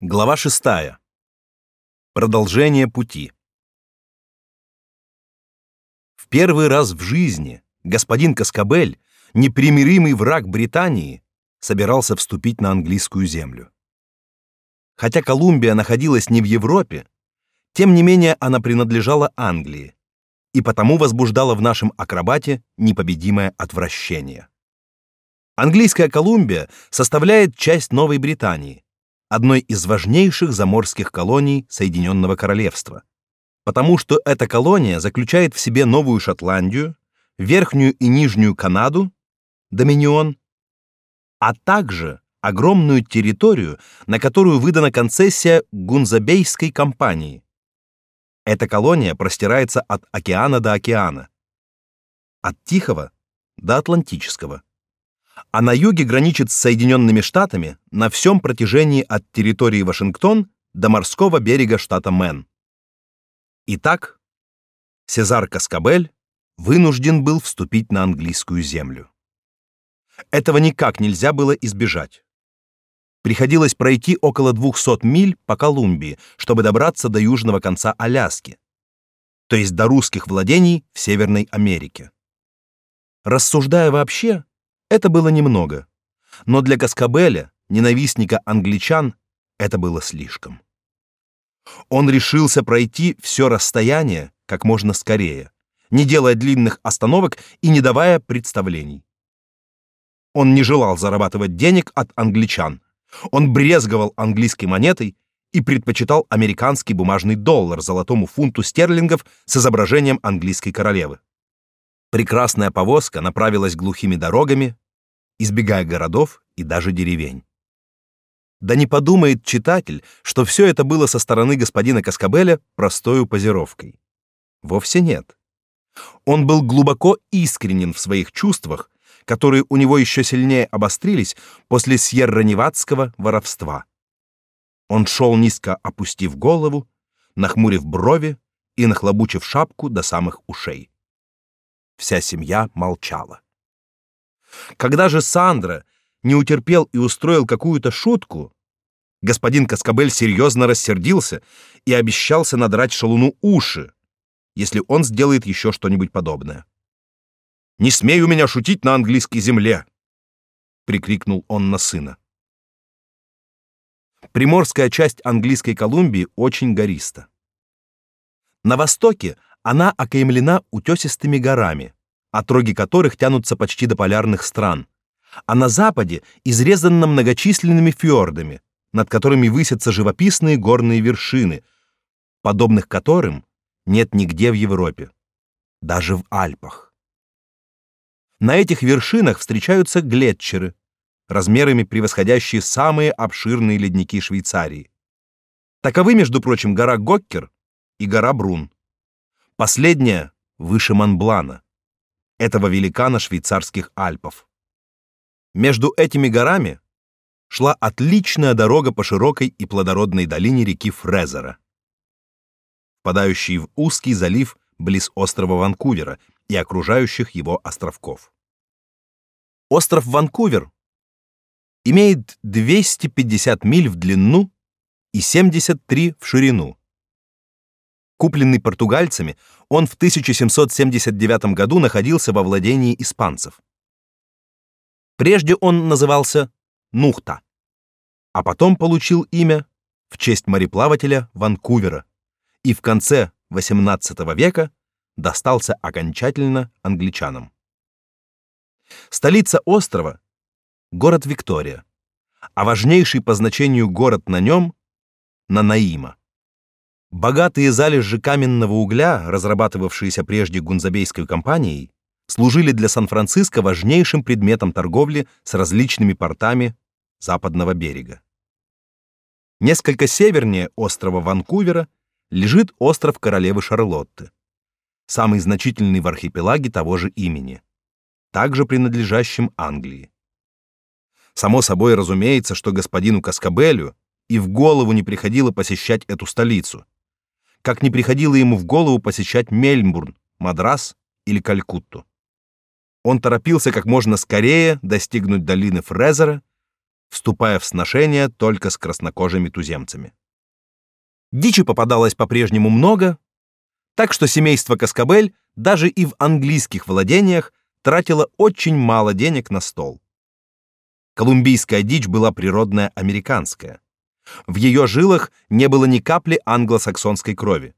Глава шестая. Продолжение пути. В первый раз в жизни господин Каскабель, непримиримый враг Британии, собирался вступить на английскую землю. Хотя Колумбия находилась не в Европе, тем не менее она принадлежала Англии и потому возбуждала в нашем акробате непобедимое отвращение. Английская Колумбия составляет часть Новой Британии, одной из важнейших заморских колоний Соединенного Королевства, потому что эта колония заключает в себе Новую Шотландию, Верхнюю и Нижнюю Канаду, Доминион, а также огромную территорию, на которую выдана концессия Гунзабейской компании. Эта колония простирается от океана до океана, от Тихого до Атлантического а на юге граничит с Соединенными Штатами на всем протяжении от территории Вашингтон до морского берега штата Мэн. Итак, Сезар Каскабель вынужден был вступить на английскую землю. Этого никак нельзя было избежать. Приходилось пройти около 200 миль по Колумбии, чтобы добраться до южного конца Аляски, то есть до русских владений в Северной Америке. Рассуждая вообще, это было немного, но для Каскабеля, ненавистника англичан, это было слишком. Он решился пройти все расстояние как можно скорее, не делая длинных остановок и не давая представлений. Он не желал зарабатывать денег от англичан. Он брезговал английской монетой и предпочитал американский бумажный доллар золотому фунту стерлингов с изображением английской королевы. Прекрасная повозка направилась глухими дорогами, избегая городов и даже деревень. Да не подумает читатель, что все это было со стороны господина Каскабеля простой позировкой. Вовсе нет. Он был глубоко искренен в своих чувствах, которые у него еще сильнее обострились после сьерра-невадского воровства. Он шел низко опустив голову, нахмурив брови и нахлобучив шапку до самых ушей. Вся семья молчала. Когда же Сандра не утерпел и устроил какую-то шутку, господин Каскабель серьезно рассердился и обещался надрать шалуну уши, если он сделает еще что-нибудь подобное. «Не смей у меня шутить на английской земле!» — прикрикнул он на сына. Приморская часть английской Колумбии очень гориста. На востоке она окаймлена утесистыми горами, отроги которых тянутся почти до полярных стран, а на западе изрезана многочисленными фьордами, над которыми высятся живописные горные вершины, подобных которым нет нигде в Европе, даже в Альпах. На этих вершинах встречаются глетчеры, размерами превосходящие самые обширные ледники Швейцарии. Таковы, между прочим, гора Гоккер и гора Брун. Последняя выше Монблана этого великана швейцарских Альпов. Между этими горами шла отличная дорога по широкой и плодородной долине реки Фрезера, впадающей в узкий залив близ острова Ванкувера и окружающих его островков. Остров Ванкувер имеет 250 миль в длину и 73 в ширину. Купленный португальцами, он в 1779 году находился во владении испанцев. Прежде он назывался Нухта, а потом получил имя в честь мореплавателя Ванкувера и в конце XVIII века достался окончательно англичанам. Столица острова город Виктория, а важнейший по значению город на нем Нанаима. Богатые залежи каменного угля, разрабатывавшиеся прежде Гунзабейской компанией, служили для Сан-Франциско важнейшим предметом торговли с различными портами западного берега. Несколько севернее острова Ванкувера лежит остров Королевы Шарлотты, самый значительный в архипелаге того же имени, также принадлежащим Англии. Само собой разумеется, что господину Каскабелю и в голову не приходило посещать эту столицу, как не приходило ему в голову посещать Мельбурн, Мадрас или Калькутту. Он торопился как можно скорее достигнуть долины Фрезера, вступая в сношения только с краснокожими туземцами. Дичи попадалось по-прежнему много, так что семейство Каскабель даже и в английских владениях тратило очень мало денег на стол. Колумбийская дичь была природная американская. В ее жилах не было ни капли англосаксонской крови.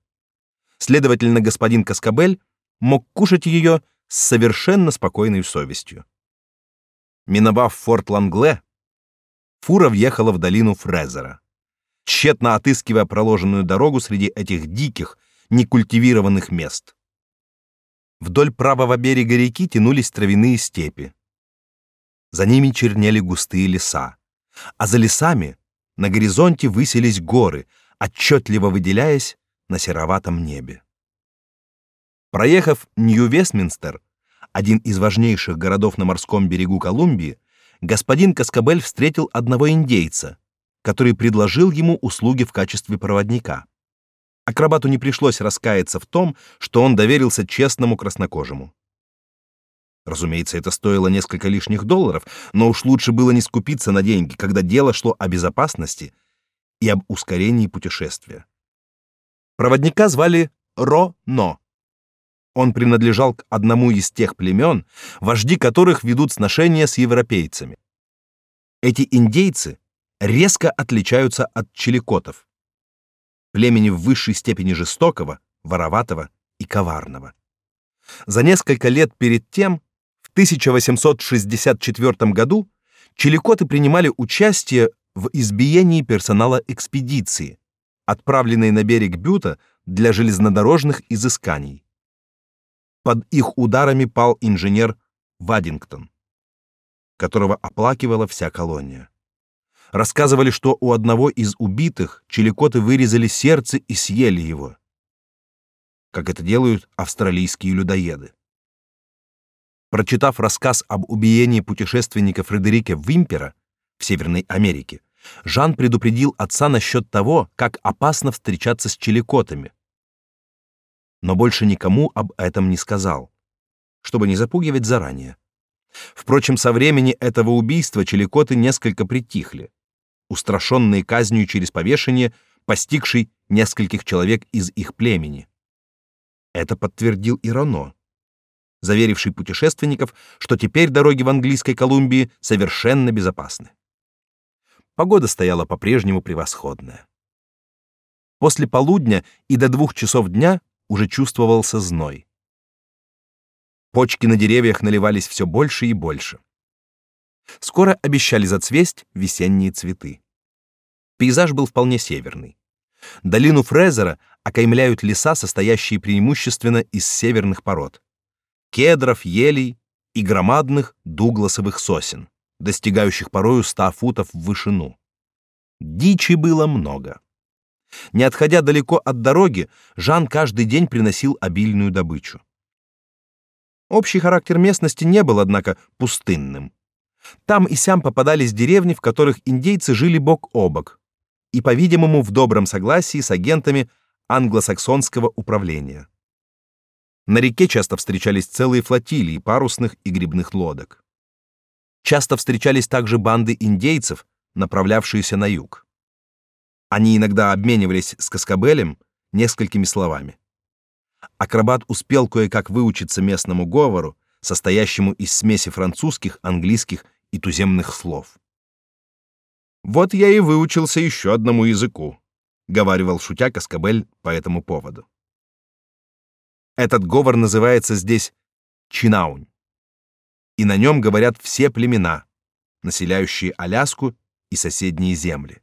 Следовательно, господин Каскабель мог кушать ее с совершенно спокойной совестью. Миновав форт Лангле, фура въехала в долину Фрезера, тщетно отыскивая проложенную дорогу среди этих диких, некультивированных мест. Вдоль правого берега реки тянулись травяные степи. За ними чернели густые леса, а за лесами на горизонте высились горы, отчетливо выделяясь на сероватом небе. Проехав Нью-Вестминстер, один из важнейших городов на морском берегу Колумбии, господин Каскабель встретил одного индейца, который предложил ему услуги в качестве проводника. Акробату не пришлось раскаяться в том, что он доверился честному краснокожему. Разумеется, это стоило несколько лишних долларов, но уж лучше было не скупиться на деньги, когда дело шло о безопасности и об ускорении путешествия. Проводника звали Ро-Но. Он принадлежал к одному из тех племен, вожди которых ведут сношения с европейцами. Эти индейцы резко отличаются от чиликотов, племени в высшей степени жестокого, вороватого и коварного. За несколько лет перед тем 1864 году чиликоты принимали участие в избиении персонала экспедиции, отправленной на берег Бюта для железнодорожных изысканий. Под их ударами пал инженер Вадингтон, которого оплакивала вся колония. Рассказывали, что у одного из убитых чиликоты вырезали сердце и съели его, как это делают австралийские людоеды. Прочитав рассказ об убиении путешественника Фредерика Вимпера в Северной Америке, Жан предупредил отца насчет того, как опасно встречаться с челикотами. Но больше никому об этом не сказал, чтобы не запугивать заранее. Впрочем, со времени этого убийства челикоты несколько притихли, устрашенные казнью через повешение, постигшей нескольких человек из их племени. Это подтвердил и Роно заверивший путешественников, что теперь дороги в английской Колумбии совершенно безопасны. Погода стояла по-прежнему превосходная. После полудня и до двух часов дня уже чувствовался зной. Почки на деревьях наливались все больше и больше. Скоро обещали зацвесть весенние цветы. Пейзаж был вполне северный. Долину Фрезера окаймляют леса, состоящие преимущественно из северных пород кедров, елей и громадных дугласовых сосен, достигающих порою ста футов в вышину. Дичи было много. Не отходя далеко от дороги, Жан каждый день приносил обильную добычу. Общий характер местности не был, однако, пустынным. Там и сям попадались деревни, в которых индейцы жили бок о бок, и, по-видимому, в добром согласии с агентами англосаксонского управления. На реке часто встречались целые флотилии парусных и грибных лодок. Часто встречались также банды индейцев, направлявшиеся на юг. Они иногда обменивались с Каскабелем несколькими словами. Акробат успел кое-как выучиться местному говору, состоящему из смеси французских, английских и туземных слов. «Вот я и выучился еще одному языку», — говаривал шутя Каскабель по этому поводу. Этот говор называется здесь Чинаунь. И на нем говорят все племена, населяющие Аляску и соседние земли.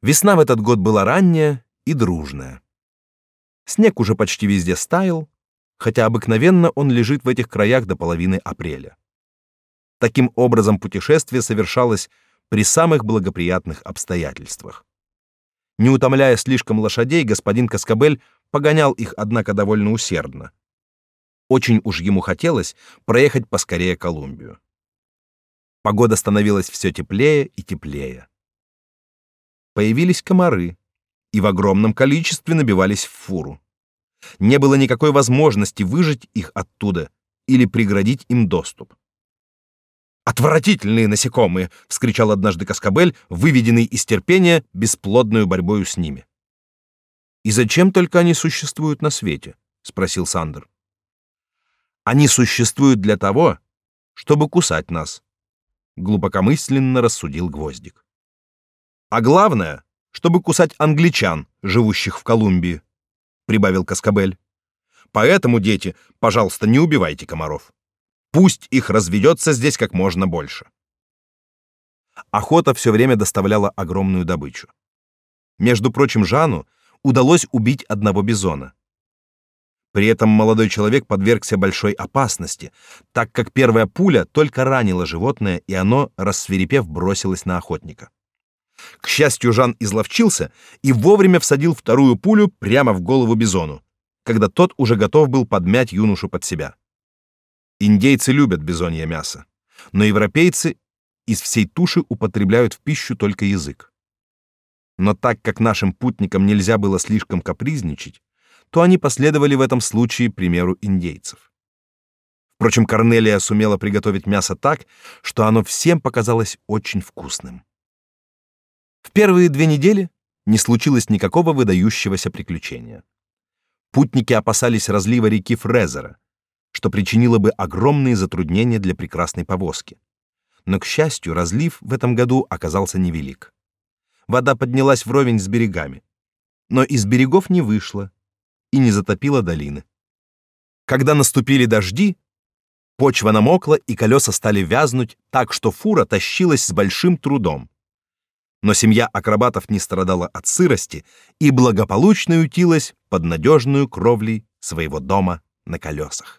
Весна в этот год была ранняя и дружная. Снег уже почти везде стаял, хотя обыкновенно он лежит в этих краях до половины апреля. Таким образом путешествие совершалось при самых благоприятных обстоятельствах. Не утомляя слишком лошадей, господин Каскабель погонял их, однако, довольно усердно. Очень уж ему хотелось проехать поскорее Колумбию. Погода становилась все теплее и теплее. Появились комары и в огромном количестве набивались в фуру. Не было никакой возможности выжать их оттуда или преградить им доступ. Отвратительные насекомые, вскричал однажды Каскабель, выведенный из терпения бесплодную борьбою с ними. И зачем только они существуют на свете? спросил Сандер. Они существуют для того, чтобы кусать нас, глубокомысленно рассудил Гвоздик. А главное, чтобы кусать англичан, живущих в Колумбии, прибавил Каскабель. Поэтому, дети, пожалуйста, не убивайте комаров. Пусть их разведется здесь как можно больше. Охота все время доставляла огромную добычу. Между прочим, Жану удалось убить одного бизона. При этом молодой человек подвергся большой опасности, так как первая пуля только ранила животное, и оно, рассверепев, бросилось на охотника. К счастью, Жан изловчился и вовремя всадил вторую пулю прямо в голову бизону, когда тот уже готов был подмять юношу под себя. Индейцы любят бизонье мясо, но европейцы из всей туши употребляют в пищу только язык. Но так как нашим путникам нельзя было слишком капризничать, то они последовали в этом случае примеру индейцев. Впрочем, Корнелия сумела приготовить мясо так, что оно всем показалось очень вкусным. В первые две недели не случилось никакого выдающегося приключения. Путники опасались разлива реки Фрезера, что причинило бы огромные затруднения для прекрасной повозки. Но, к счастью, разлив в этом году оказался невелик. Вода поднялась вровень с берегами, но из берегов не вышла и не затопила долины. Когда наступили дожди, почва намокла и колеса стали вязнуть так, что фура тащилась с большим трудом. Но семья акробатов не страдала от сырости и благополучно ютилась под надежную кровлей своего дома на колесах.